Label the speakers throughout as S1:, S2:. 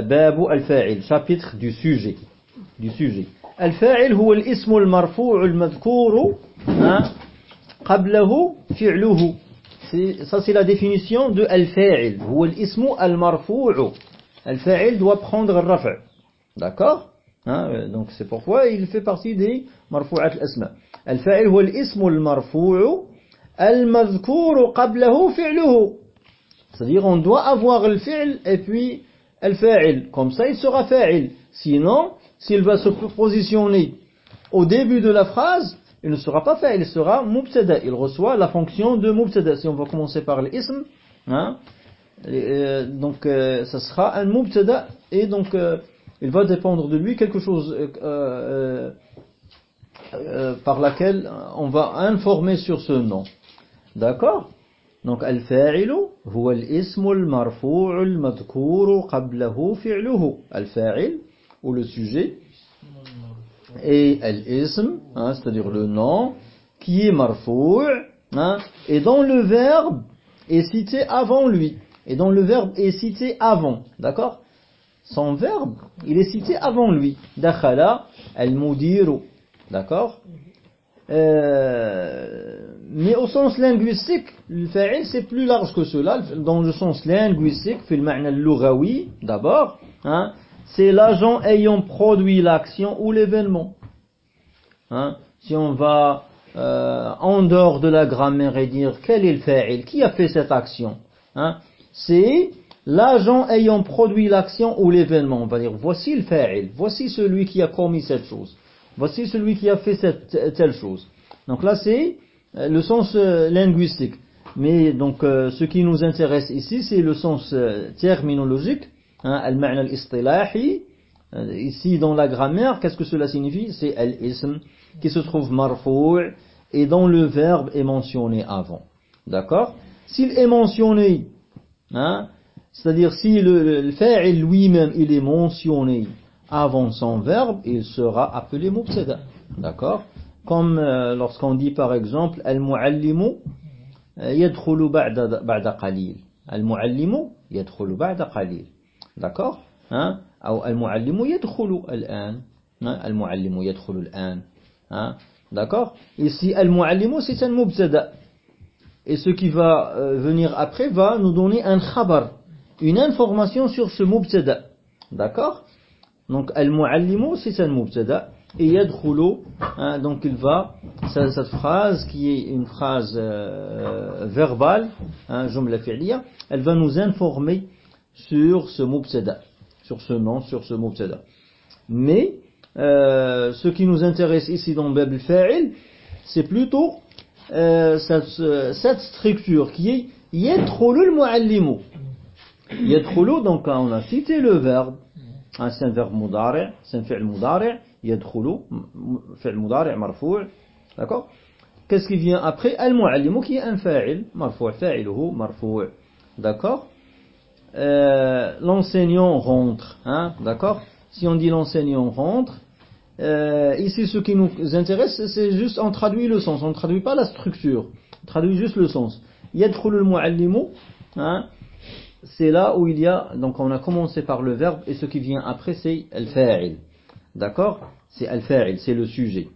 S1: باب الفاعل chapitre du sujet du sujet الفاعل هو الاسم المرفوع المذكور قبله فعله ça c'est la définition de الفاعل هو الاسم المرفوع الفاعل doit prendre الرفع d'accord hein, donc c'est pourquoi il fait partie des مرفوعات الاسماء الفاعل هو الاسم المرفوع المذكور قبله فعله c'est-à-dire on doit avoir le fi'l et puis al-fa'il. Comme ça, il sera fa'il. Sinon, s'il va se positionner au début de la phrase, il ne sera pas fa'il, il sera mubtada. Il reçoit la fonction de mubtada. Si on va commencer par l'ism, hein, euh, donc euh, ça sera un mubtada et donc euh, il va dépendre de lui quelque chose par laquelle on va informer sur ce nom. D'accord? Donc, al-fa'ilu huwa al-ismu al-marfu'u al-madhkuru qablahu fi'luhu. Al-fa'il, ou le sujet, et hein, c'est-à-dire le nom, qui est marfou' hein, et dont le verbe est cité avant lui. Et dont le verbe est cité avant. D'accord? Son verbe, il est cité avant lui. Dakhala al-mudiru. D'accord euh, mais au sens linguistique, le fa'il c'est plus large que cela. Dans le sens linguistique, fait le d'abord, hein, c'est l'agent ayant produit l'action ou l'événement. Hein, si on va euh, en dehors de la grammaire et dire quel est le fa'il, qui a fait cette action, hein, c'est l'agent ayant produit l'action ou l'événement. On va dire voici le fa'il, voici celui qui a commis cette chose. Voici celui qui a fait cette telle chose. Donc là, c'est le sens euh, linguistique. Mais donc, euh, ce qui nous intéresse ici, c'est le sens terminologique, hein, al-ma'na al-istilahi. Ici, dans la grammaire, qu'est-ce que cela signifie? C'est al-ism, qui se trouve marfou' et dont le verbe est mentionné avant. D'accord? S'il est mentionné, hein, c'est-à-dire si le, le fa'il lui-même, il est mentionné avant son verbe, il sera appelé mubtada. D'accord? Comme euh, lorsqu'on dit par exemple Al-muallimu euh, yadkhulu ba'da qalil. Al-muallimu yadkhulu ba'da qalil. D'accord? Hein? Ou Al-muallimu yadkhulu al-an. Hein? Al-muallimu yadkhulu al-an. Hein? D'accord? Ici Al-muallimu c'est un mubtada. Et ce qui va euh, venir après va nous donner un khabar, une information sur ce mubtada. D'accord? Donc, al-muallimu, c'est un mubtada. Et yadkhulu, hein, donc il va, cette phrase qui est une phrase euh, verbale, hein, jumla fi'liya, elle va nous informer sur ce mubtada, sur ce nom, sur ce mubtada. Mais, euh, ce qui nous intéresse ici dans Bab al-Fa'il, c'est plutôt euh, cette, structure qui est yadkhulu al-muallimu. Yadkhulu, donc on a cité le verbe, ah, c'est un verbe mudari', c'est un fi'l mudari', yadkhulu, fi'l mudari' marfou', d'accord Qu'est-ce qui vient après Al-mu'allimu qui est un fa'il, marfou', fa'iluhu marfou', d'accord euh, L'enseignant rentre, hein, d'accord Si on dit l'enseignant rentre, euh, ici ce qui nous intéresse, c'est juste on traduit le sens, on ne traduit pas la structure, on traduit juste le sens. Yadkhulu al-mu'allimu, hein, c'est là où il y a, donc on a commencé par le verbe et ce qui vient après c'est al-fa'il. D'accord C'est al-fa'il, c'est le sujet.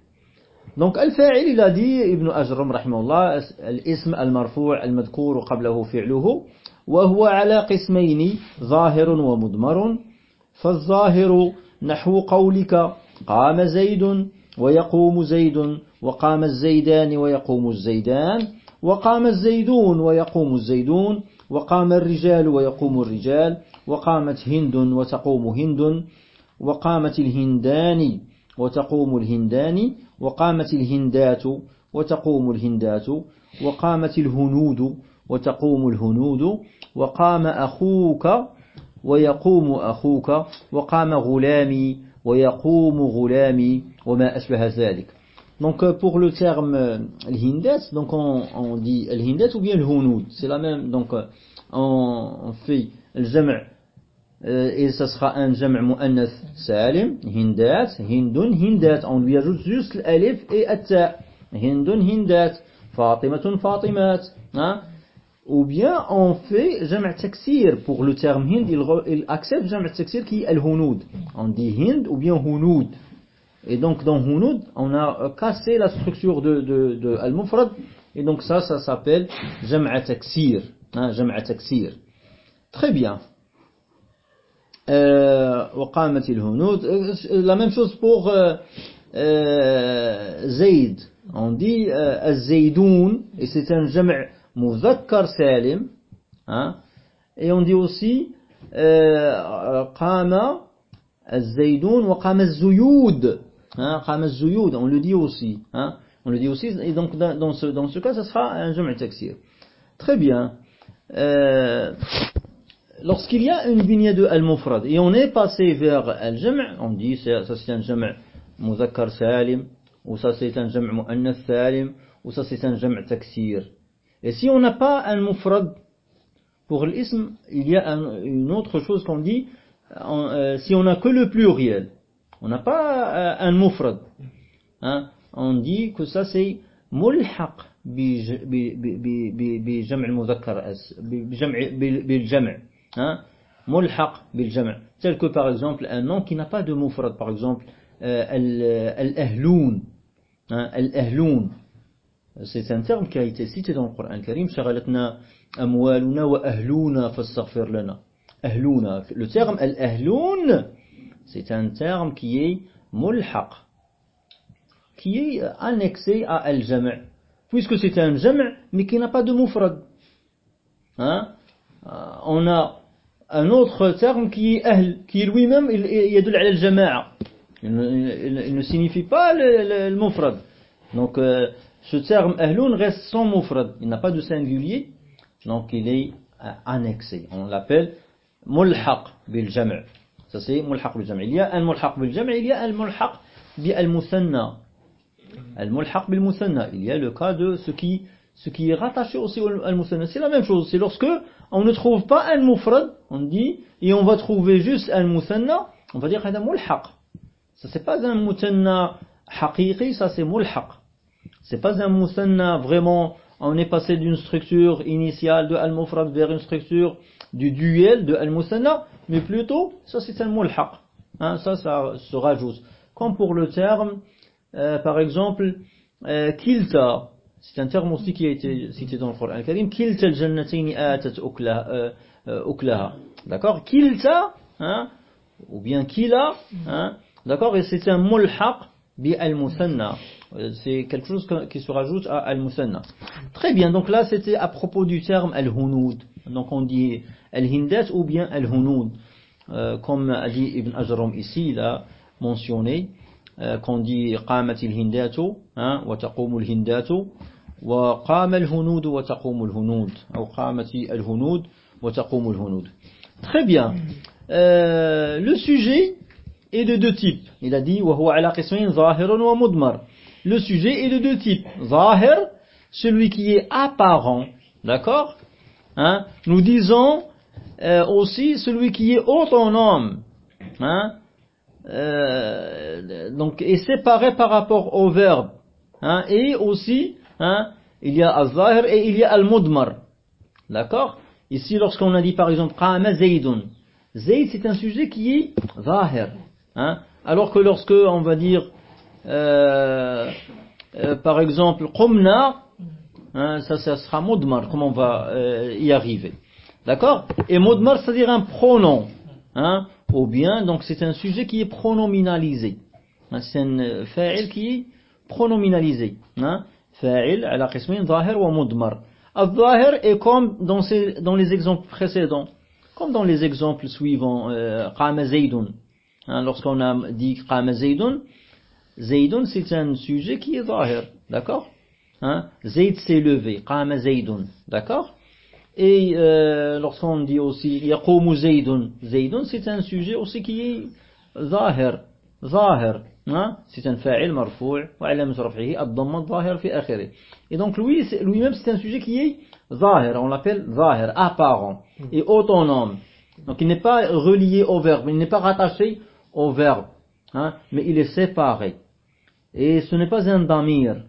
S1: Donc al-fa'il, il a dit, Ibn Ajram rahimahullah, al-ism al-marfu' al-madkour qablahu fi'luhu, وهو على قسمين ظاهر ومضمر فالظاهر نحو قولك قام زيد ويقوم زيد وقام الزيدان ويقوم الزيدان وقام الزيدون ويقوم الزيدون وقام الرجال ويقوم الرجال وقامت هند وتقوم هند وقامت الهندان وتقوم الهندان وقامت الهندات وتقوم الهندات وقامت الهنود وتقوم الهنود وقام أخوك ويقوم أخوك وقام غلامي ويقوم غلامي وما أشبه ذلك. Donc pour le terme euh, al-hindat, donc on, on dit al-hindat ou bien le hunoud, c'est la même, donc euh, on, on fait le euh, sera un jam' mu'annath salim, hindat, hindun, hindat, on lui ajoute juste l'alif et at-ta, hindun, hindat, fatimatun, fatimat, hein? ou bien on fait jam' taksir pour le terme hind, il, il accepte jam' taksir qui est al-hunud. On dit hind ou bien hunud. Et donc dans hunud, on a cassé la structure de, de, de al-mufrad, et donc ça, ça s'appelle jam' taksir. Hein, jam' taksir. Très bien. وقامت الهنود la même chose pour euh, euh, Zayd on dit euh, الزيدون et c'est un jam' muzakkar salim hein, et on dit aussi قام الزيدون وقام الزيود hein, قام الزيود on le dit aussi hein, on le dit aussi et donc dans, dans, ce, dans ce cas ça sera un jam' taksir très bien euh, lorsqu'il y a une vignette de al-mufrad et on est passé vers al-jam' on dit ça c'est un jam' muzakkar salim ou ça c'est un jam' muannath salim ou ça c'est un jam' taksir et si on n'a pas un mufrad pour l'ism il y a un, une autre chose qu'on dit on, euh, si on n'a que le pluriel on n'a pas euh, un mufrad hein, on dit que ça c'est mulhaq بجمع المذكر بجمع بالجمع hein, tel que par exemple un nom qui n'a pas de mufrad. Par exemple euh, al-ahloun hein, al-ahloun c'est un terme qui a été cité dans le Coran al-Karim shaghalatna amwaluna wa ahluna fastaghfir lana. Ahluna. Le terme al-ahloun c'est un terme qui est mulhaq. Qui est annexé à al-jam' puisque c'est un jam' mais qui n'a pas de mufrad. Hein? On a un autre terme qui est ahl, qui lui-même il, il ala al-jama'a. Il, il, il, ne signifie pas le, le, le mufrad. Donc euh, ce terme ahloun reste sans mufrad. Il n'a pas de singulier. Donc il est euh, annexé. On l'appelle mulhaq bil jama'. Ça c'est mulhaq bil jama'. Il y a un mulhaq bil jama', il y a un mulhaq bil al-musanna. Al-mulhaq bil musanna. Il y a le cas de ce qui ce qui est rattaché aussi al musannas c'est la même chose. C'est lorsque on ne trouve pas al mufrad on dit et on va trouver juste al musanna on va dire hada mulhaq ça c'est pas un musanna haqiqi ça c'est mulhaq c'est pas un musanna vraiment on est passé d'une structure initiale de al mufrad vers une structure du duel de al musanna mais plutôt ça c'est un mulhaq hein, ça ça se rajoute. Comme pour le terme euh, par exemple euh, kilta c'est un terme aussi qui a été cité dans le Coran al-Karim. Kilta al-jannatayn atat uklaha. D'accord? Kilta, hein, ou bien kila, hein, d'accord? Et c'est un mulhaq bi al-musanna. C'est quelque chose qui se rajoute à al-musanna. Très bien, donc là c'était à propos du terme al-hunud. Donc on dit al-hindat ou bien al-hunud. Euh, comme a dit Ibn Ajram ici, il a mentionné qu'on dit قامت الهندات وتقوم الهندات وقام الهنود وتقوم الهنود أو قامت الهنود وتقوم الهنود Très bien. Euh, le sujet est de deux types. Il a dit وهو على قسمين ظاهر ومضمر. Le sujet est de deux types. ظاهر, celui qui est apparent. D'accord hein? Nous disons euh, aussi celui qui est autonome. Hein Euh, donc, est séparé par rapport au verbe. Hein, et aussi, hein, il y a al-zahir et il y a al-mudmar. D'accord? Ici, lorsqu'on a dit par exemple, qama zaydun. Zayd, c'est un sujet qui est zahir. Hein, alors que lorsque on va dire, euh, euh, par exemple, qumna, ça, sera mudmar, comment on va y arriver. D'accord? Et mudmar, c'est-à-dire un pronom. Ou bien, donc c'est un sujet qui est pronominalisé. Hein, c'est un euh, fa'il qui est pronominalisé. Hein, fa'il ala qismin zahir wa mudmar. Al-zahir est comme dans, ces, dans les exemples précédents, comme dans les exemples suivants, euh, qama zaydun. Hein, Lorsqu'on a dit qama zaydun, zaydun c'est un sujet qui est zahir, d'accord? Hein, Zayd s'est levé, qama zaydun, d'accord? Et euh, lorsqu'on dit aussi Yaqumu Zaydun, Zaydun c'est un sujet aussi qui est Zahir, Zahir, hein? c'est un fa'il marfou' wa alam ad-damma zahir fi. Et donc lui lui-même c'est un sujet qui est Zahir, on l'appelle Zahir, apparent hmm. et autonome. Donc il n'est pas relié au verbe, il n'est pas rattaché au verbe, hein? mais il est séparé. Et ce n'est pas un damir,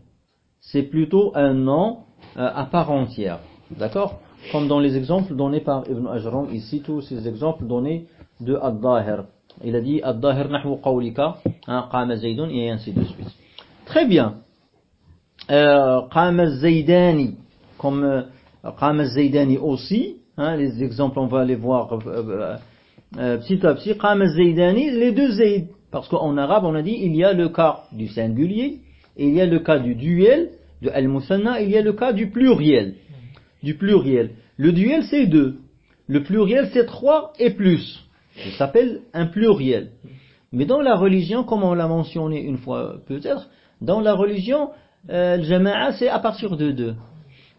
S1: c'est plutôt un nom euh, à part entière. D'accord? Comme dans les exemples donnés par Ibn Ajram, ici tous ces exemples donnés de Ad-Dahir. Il a dit Ad-Dahir nahwu qawlika, hein, qama zaydun, et ainsi de suite. Très bien. Euh, qama zaydani, comme euh, qama zaydani aussi, hein, les exemples on va les voir euh, petit à petit. Qama zaydani, les deux zayd, parce qu'en arabe on a dit il y a le cas du singulier, il y a le cas du duel, de al-musanna, il y a le cas du pluriel du pluriel. Le duel, c'est deux. Le pluriel, c'est trois et plus. Ça s'appelle un pluriel. Mais dans la religion, comme on l'a mentionné une fois peut-être, dans la religion, euh, le jama'a, c'est à partir de deux.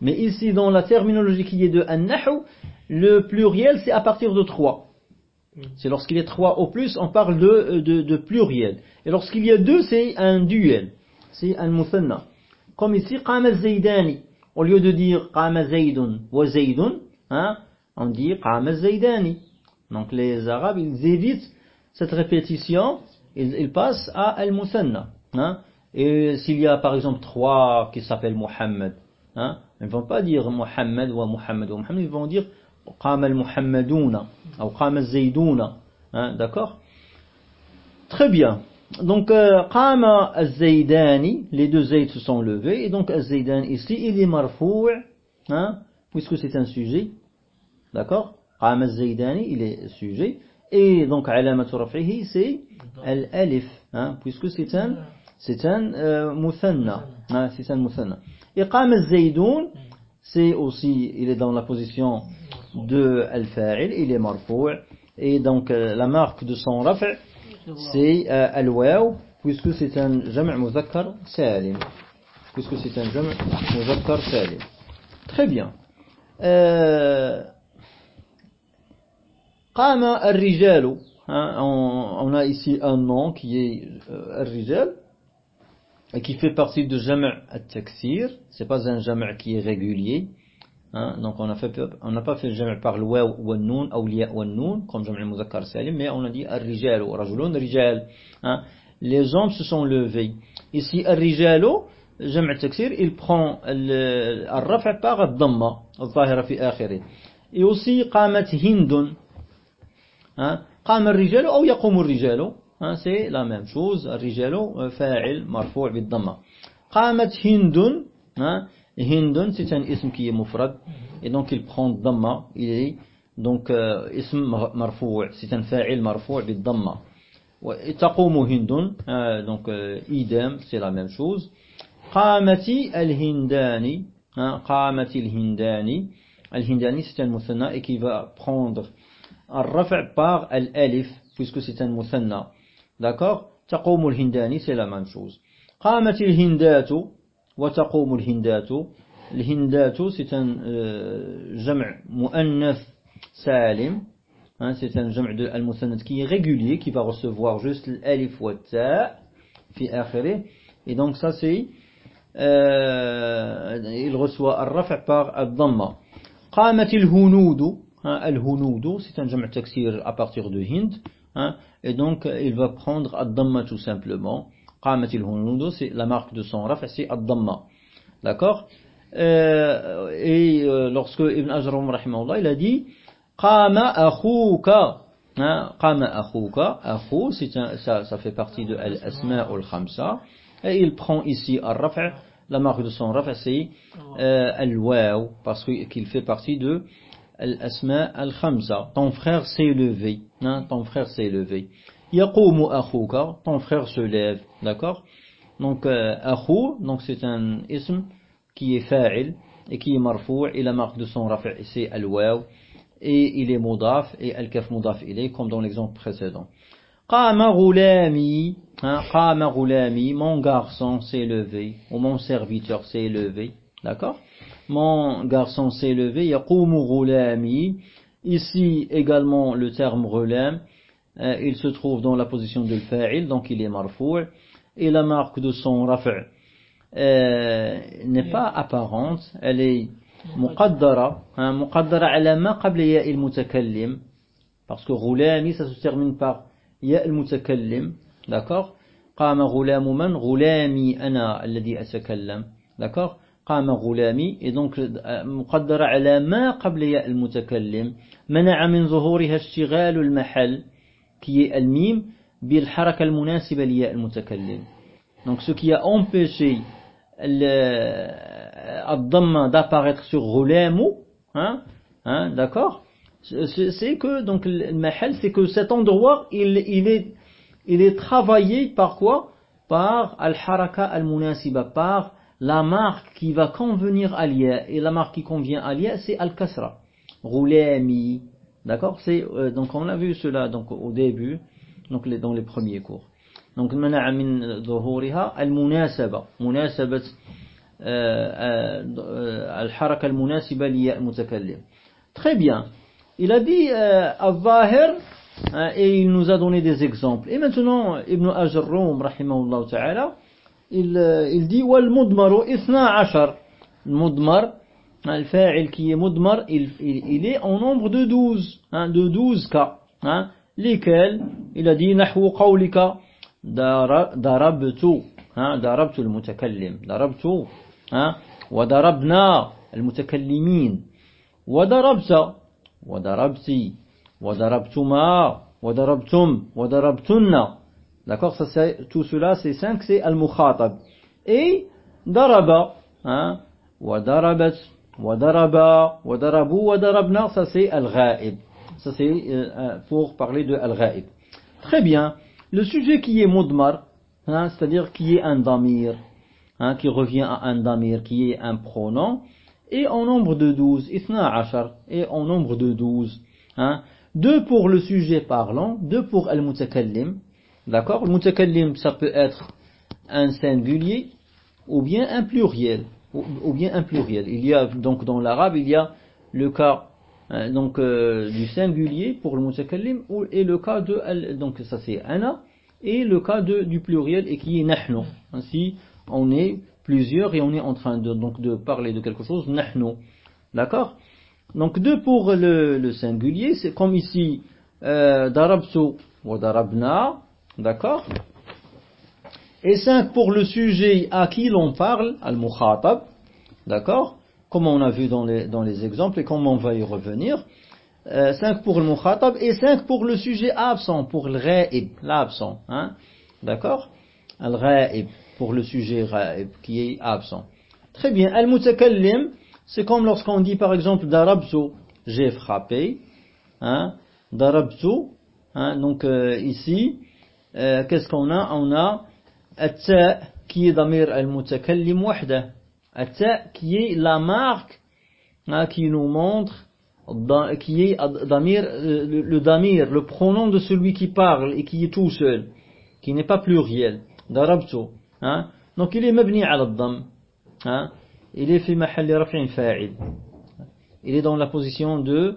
S1: Mais ici, dans la terminologie qui est de an le pluriel, c'est à partir de trois. C'est lorsqu'il y a trois au plus, on parle de, euh, de, de pluriel. Et lorsqu'il y a deux, c'est un duel. C'est un muthanna. Comme ici, qama zaydani. Au lieu de dire qama zaydun wa zaydun, hein, on dit qama zaydani. Donc les arabes, ils évitent cette répétition, ils, passent à al-musanna. Hein. Et s'il y a par exemple trois qui s'appellent Muhammad, hein, ils ne vont pas dire Muhammad wa Muhammad wa Muhammad, ils vont dire qama al-muhammaduna ou qama al-zayduna. D'accord? Très bien. Donc, euh, Qama al-Zaydani, les deux Zayd se sont levés, et donc al-Zaydani ici, il est marfou', hein, puisque c'est un sujet, d'accord? Qama al-Zaydani, il est sujet, et donc alamatu raf'ihi, c'est al-alif, hein, puisque c'est un, c'est un euh, muthanna, hein, c'est un muthanna. Et Qama al-Zaydoun, c'est aussi, il est dans la position de al-fa'il, il est marfou', et donc euh, la marque de son raf' c'est euh, al-waw, puisque c'est un jam' muzakkar salim. Puisque c'est un jam' muzakkar salim. Très bien. Euh, Qama al-rijalu. Hein, on, on, a ici un nom qui est euh, al-rijal et qui fait partie de jam' al-taksir. C'est pas un jam' qui est régulier. Hein, donc on a fait, on n'a pas fait le jam' par le waw ou le noun, ou l'ya ou le noun, comme jam' al-muzakkar salim, mais on a dit ar-rijal ou rajulun rijal. Hein. Les hommes se sont levés. Ici, ar-rijalu, jam' al-taksir, il prend al-raf' par al-dhamma, al-zahira fi akhiri. Et aussi, qamat hindun. Hein. قام الرجال أو يقوم الرجال c'est la même chose الرجال فاعل مرفوع بالضمة قامت هند Hindun, c'est un ism qui est mufrad, et donc il prend dhamma, il est donc euh, ism marfou', c'est un fa'il marfou' bid dhamma. Hindun, euh, donc euh, idem, c'est la même chose. Al-hindani, hein, qamati al-hindani, al-hindani c'est un muthanna et qui va prendre al-raf' par al-alif, puisque c'est un muthanna. D'accord Taqumu al-hindani, c'est la même chose. Qamati al-hindatu, وتقوم الهندات الهندات c'est un euh, جمع مؤنث سالم hein, c'est un جمع de المثنث qui est régulier qui va recevoir juste l'alif wa ta fi akhirih et donc ça c'est euh, il reçoit الرفع par الضمه قامت الهنود hein, الهنود c'est un جمع تكسير à partir de hind hein, et donc il va prendre الضمه tout simplement قامت الهنود c'est la marque de son raf c'est ad-damma. D'accord? Euh, et euh, lorsque Ibn Ajram il a dit qama akhuka hein, qama akhuka akhu c'est ça, ça fait partie de al-asma' al-khamsa et il prend ici al-raf' la marque de son raf c'est euh, al-waw parce qu'il fait partie de al-asma' al-khamsa. Ton frère s'est levé hein, ton frère s'est levé Yaqumu akhuka, ton frère se lève, d'accord? Donc euh, akhou, donc c'est un ism qui est fa'il et qui est marfou' et la marque de son raf' c'est al-waw et il est mudaf et al-kaf mudaf il est comme dans l'exemple précédent. Qama ghulami, hein, qama mon garçon s'est levé ou mon serviteur s'est levé, d'accord? Mon garçon s'est levé, yaqumu ghulami. Ici également le terme ghulam il se trouve dans la position de fa'il, donc il est marfou' et la marque de son raf' euh, n'est pas apparente, elle est muqaddara, muqaddara ala ma qabla ya il mutakallim, parce que ghulami ça se termine par ya il mutakallim, d'accord قام غلام من غلامي أنا الذي أتكلم d'accord قام غلامي et donc مقدرة على ما قبل ياء المتكلم منع من ظهورها اشتغال المحل qui est al-mim, bil haraka al-munasiba liya al-mutakallim. Donc ce qui a empêché euh, al-dhamma d'apparaître sur ghulamu, hein, hein, d'accord? C'est que, donc, mahal, c'est que cet endroit, il, il, est, il est travaillé par quoi? Par al-haraka al-munasiba, par la marque qui va convenir à l'IA, et la marque qui convient à l'IA, c'est al-kasra. Roulami, d'accord c'est euh, donc on a vu cela donc au début donc les, dans les premiers cours donc منع من ظهورها المناسبة مناسبة الحركة المناسبة لياء المتكلم très bien il a dit euh, al-zahir et il nous a donné des exemples et maintenant Ibn Ajurrum rahimahullah ta'ala il, il dit والمضمر 12 المضمر الفاعل qui est مضمر il, il, il est en nombre de 12 hein, de 12 cas hein, lesquels il a dit نحو قولك ضربت ها ضربت المتكلم ضربت ها وضربنا المتكلمين وضربت وضربتي وضربتما وضربتم وضربتن D'accord Tout cela, c'est cinq, c'est al-mukhatab. Et daraba, hein, wa darabat, wa daraba, wa darabu, wa darabna, ça c'est al-ghaib. Ça c'est euh, pour parler de al-ghaib. Très bien. Le sujet qui est mudmar, hein, c'est-à-dire qui est un damir, hein, qui revient à un damir, qui est un pronom, et en nombre de 12, isna ashar, et en nombre de 12. Hein, deux pour le sujet parlant, deux pour al-mutakallim, D'accord? Le mutakallim, ça peut être un singulier ou bien un pluriel. Ou, bien un pluriel. Il y a donc dans l'arabe, il y a le cas hein, donc euh, du singulier pour le mutakallim et le cas de donc ça c'est ana et le cas de, du pluriel et qui est nahnu. Ainsi, on est plusieurs et on est en train de donc de parler de quelque chose nahnu. D'accord? Donc deux pour le, le singulier, c'est comme ici euh, darabtu wa darabna D'accord? Et 5 pour le sujet à qui l'on parle, al-mukhatab. D'accord Comme on a vu dans les, dans les exemples et comme on va y revenir. 5 euh, pour le mukhatab et 5 pour le sujet absent, pour le ra'ib, l'absent. Hein D'accord Al-ra'ib, pour le sujet ra'ib, qui est absent. Très bien. Al-mutakallim, c'est comme lorsqu'on dit par exemple darabzu, j'ai frappé. Hein Darabzu, hein, donc euh, ici, euh, qu'est-ce qu'on a? On a التاء qui est damir al-mutakallim wahda. التاء qui est la marque hein, qui nous montre qui est damir, euh, le, le damir, le pronom de celui qui parle et qui est tout seul, qui n'est pas pluriel. Darabtu. Hein? Donc il est mabni ala dam. Hein? Il est fi mahal raf'in fa'il. Il est dans la position de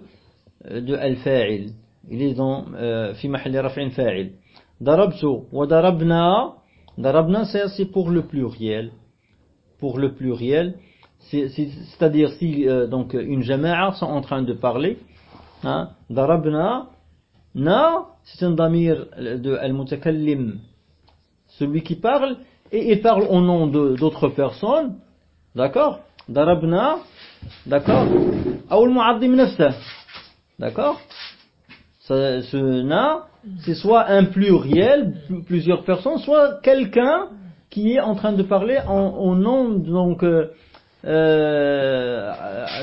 S1: de al-fa'il. Il est dans fi mahal raf'in fa'il. Darabtu wa darabna. Darabna, c'est pour le pluriel. Pour le pluriel. C'est-à-dire si euh, donc une jama'a sont en train de parler. Hein, darabna. Na, c'est un damir de al-mutakallim. Celui qui parle. Et il parle au nom d'autres personnes. D'accord? Darabna. D'accord? Ou al-mu'addim nafsa. D'accord? Ce na, c'est soit un pluriel, plusieurs personnes, soit quelqu'un qui est en train de parler en, au nom donc euh, euh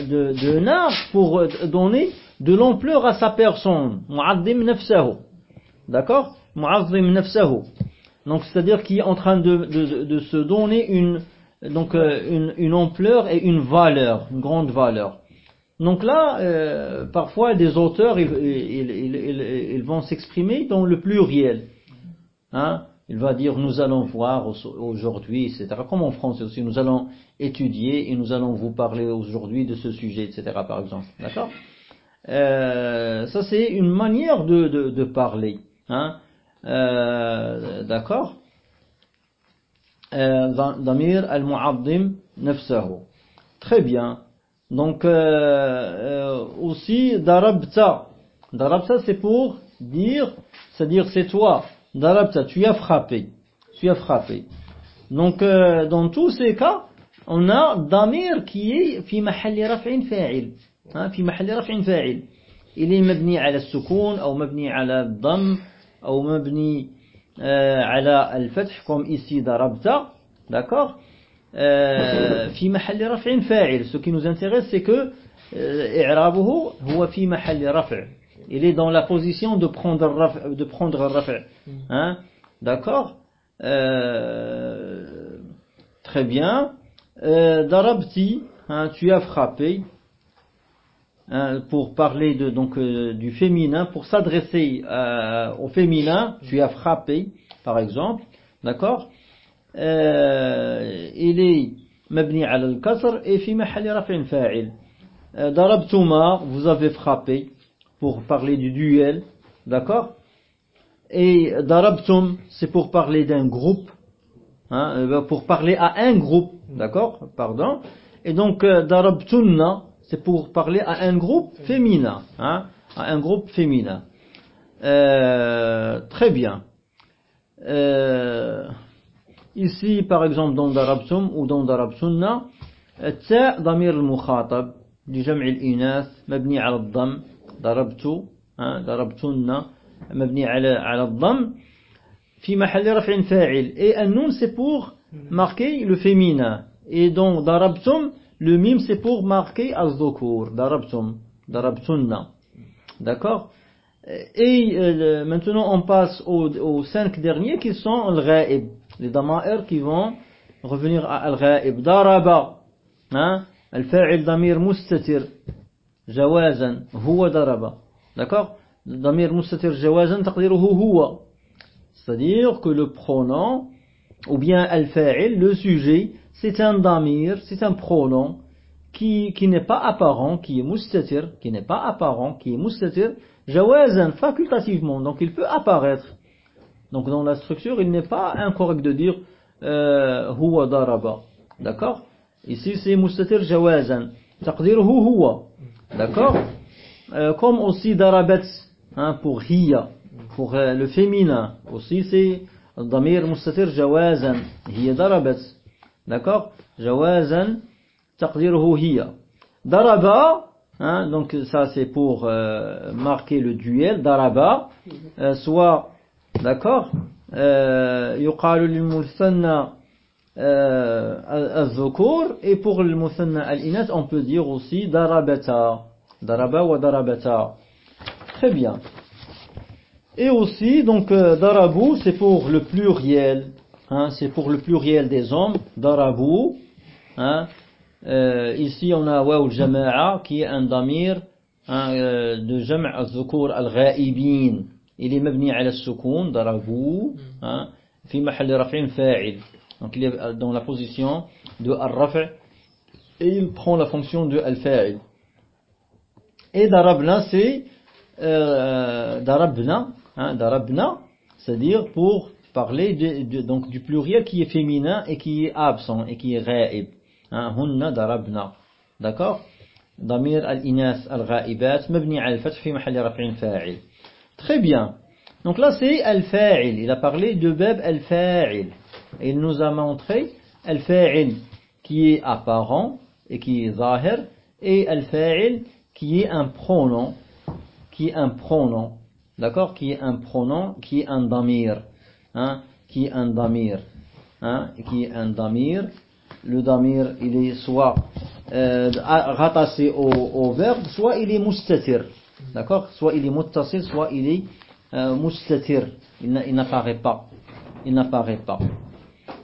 S1: de, de na pour donner de l'ampleur à sa personne. Mu'addim nafsahu. D'accord? Mu'azzim nafsahu. Donc c'est-à-dire qui est en train de, se donner une donc euh, une ampleur et une valeur, une grande valeur. Donc là, euh, parfois des auteurs, ils, vont s'exprimer dans le pluriel. Hein il va dire nous allons voir aujourd'hui, etc. Comme en français aussi, nous allons étudier et nous allons vous parler aujourd'hui de ce sujet, etc. Par exemple, d'accord? Euh, Ça c'est une manière de, parler, hein euh, d'accord? Damir al-mu'addim. Très bien. Donc euh, euh, aussi darabta. Darabta c'est pour dire, c'est-à-dire c'est toi. Darabta, tu as frappé. Tu as frappé. Donc euh, dans tous ces cas, on a damir qui est في محل رفع فاعل في محل رفع فاعل il est مبني على السكون أو مبني على الضم أو مبني على الفتح comme ici ضربت d'accord في محل رفع فاعل ce qui nous intéresse c'est que إعرابه هو في محل رفع il est dans la position de prendre الرفع de prendre الرفع hein d'accord euh, très bien euh, darabti hein, tu as frappé hein, pour parler de donc euh, du féminin pour s'adresser euh, au féminin tu as frappé par exemple d'accord il est mabni al-kasr et fi mahali raf'in fa'il. Darabtuma, vous avez frappé pour parler du duel, d'accord Et darabtum, c'est pour parler d'un groupe, hein، euh، bah, pour parler à un groupe, d'accord Pardon. Et donc euh, darabtunna, c'est pour parler à un groupe féminin, hein، à un groupe féminin. Euh, très bien. Ici, par exemple, dans Darabtum ou dans Darabtunna, التاء ضمير المخاطب لجمع الإناث مبني على الضم ضربت ضربتن مبني على على الضم في محل رفع فاعل et النون c'est pour marquer le féminin et dans ضربتم le mim c'est pour marquer الذكور ضربتم ضربتن d'accord et euh, maintenant on passe aux, aux cinq derniers qui sont le ghaib les dama'ir qui vont revenir à al-ghaib. Daraba, hein, al-fa'il damir mustatir, jawazan, huwa daraba. D'accord? Damir mustatir jawazan taqdiruhu huwa. C'est-à-dire que le pronom, ou bien al-fa'il, le sujet, c'est un damir, c'est un pronom qui, qui n'est pas apparent, qui est mustatir, qui n'est pas apparent, qui est mustatir, jawazan, facultativement. Donc il peut apparaître. Donc dans la structure, il n'est pas incorrect de dire euh, huwa daraba. D'accord? Ici c'est mustatir jawazan. Taqdiruhu huwa. D'accord? Euh, Comme aussi darabat hein, pour hiya, pour euh, le féminin. Aussi c'est damir mustatir jawazan. Hiya darabat. D'accord? Jawazan taqdiruhu hiya. Daraba Hein, donc ça c'est pour euh, marquer le duel, daraba, euh, soit D'accord يقال للمثنى الذكور et pour le muthanna al-inath on peut dire aussi darabata daraba wa darabata très bien et aussi donc darabu c'est pour le pluriel hein, c'est pour le pluriel des hommes darabu hein, euh, ici on a waw al-jama'a qui est un damir hein, de jam' al-dhukur al-ghaibin il est mabni ala sukun, darabou, hein, fi mahal raf'in fa'il. Donc il est dans la position de ar-raf' et il prend la fonction de al-fa'il. Et darabna c'est euh, darabna, hein, darabna, c'est-à-dire pour parler de, de, donc du pluriel qui est féminin et qui est absent et qui est ghaib. Hein, hunna darabna. D'accord ضمير الإناث الغائبات مبني على الفتح في محل رفع فاعل Très bien. Donc là, c'est al-fa'il. Il a parlé de bab al-fa'il. Il nous a montré al-fa'il qui est apparent et qui est zahir et al-fa'il qui est un pronom, qui est un pronom, d'accord, qui est un pronom, qui est un damir, hein, qui est un damir, hein, qui est un damir. Le damir, il est soit euh, au, au verbe, soit il est mustatir. D'accord? Soit il est muttasil, soit il est euh, mustatir. Il n'apparaît pas. Il n'apparaît pas.